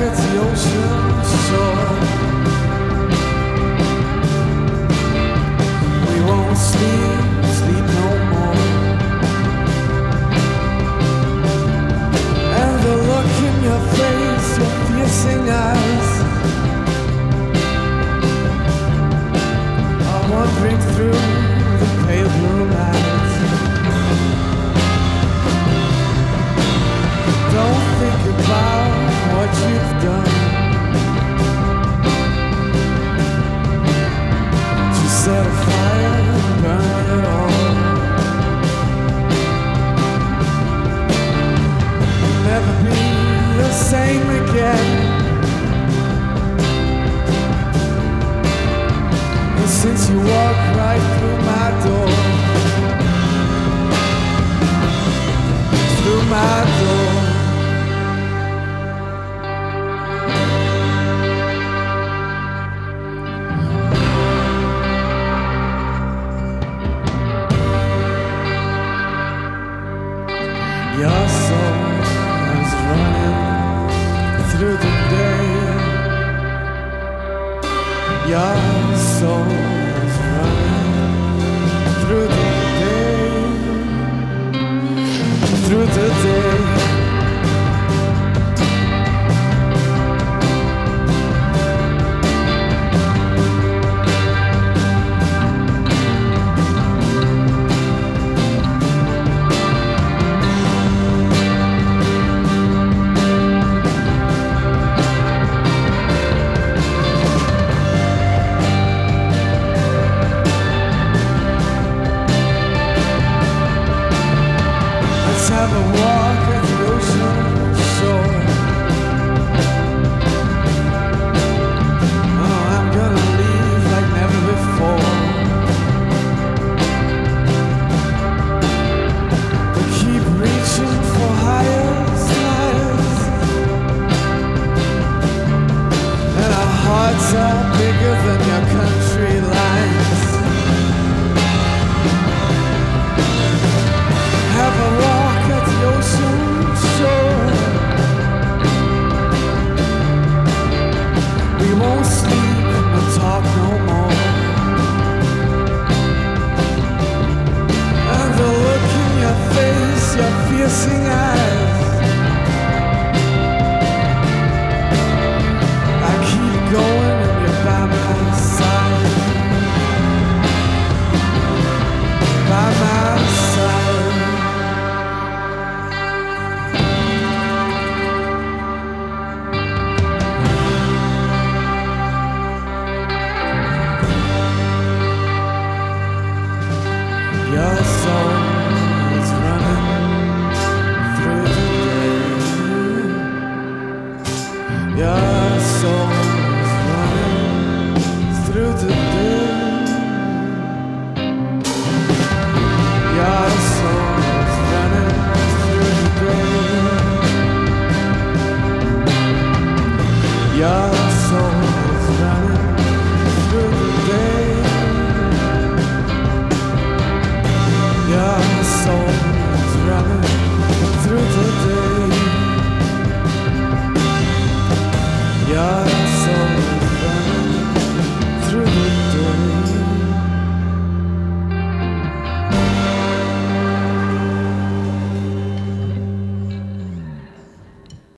at the ocean shore. We won't sleep, sleep no more. And the look in your face, your piercing eyes, wandering through the pale blue. Don't think about what you've done. To set a fire burn it all. You'll never be the same again. Since you walked right through my door, through my door. Your soul is running through the day. Your soul is running through the day. Through the day. hearts are bigger than your country. your soul.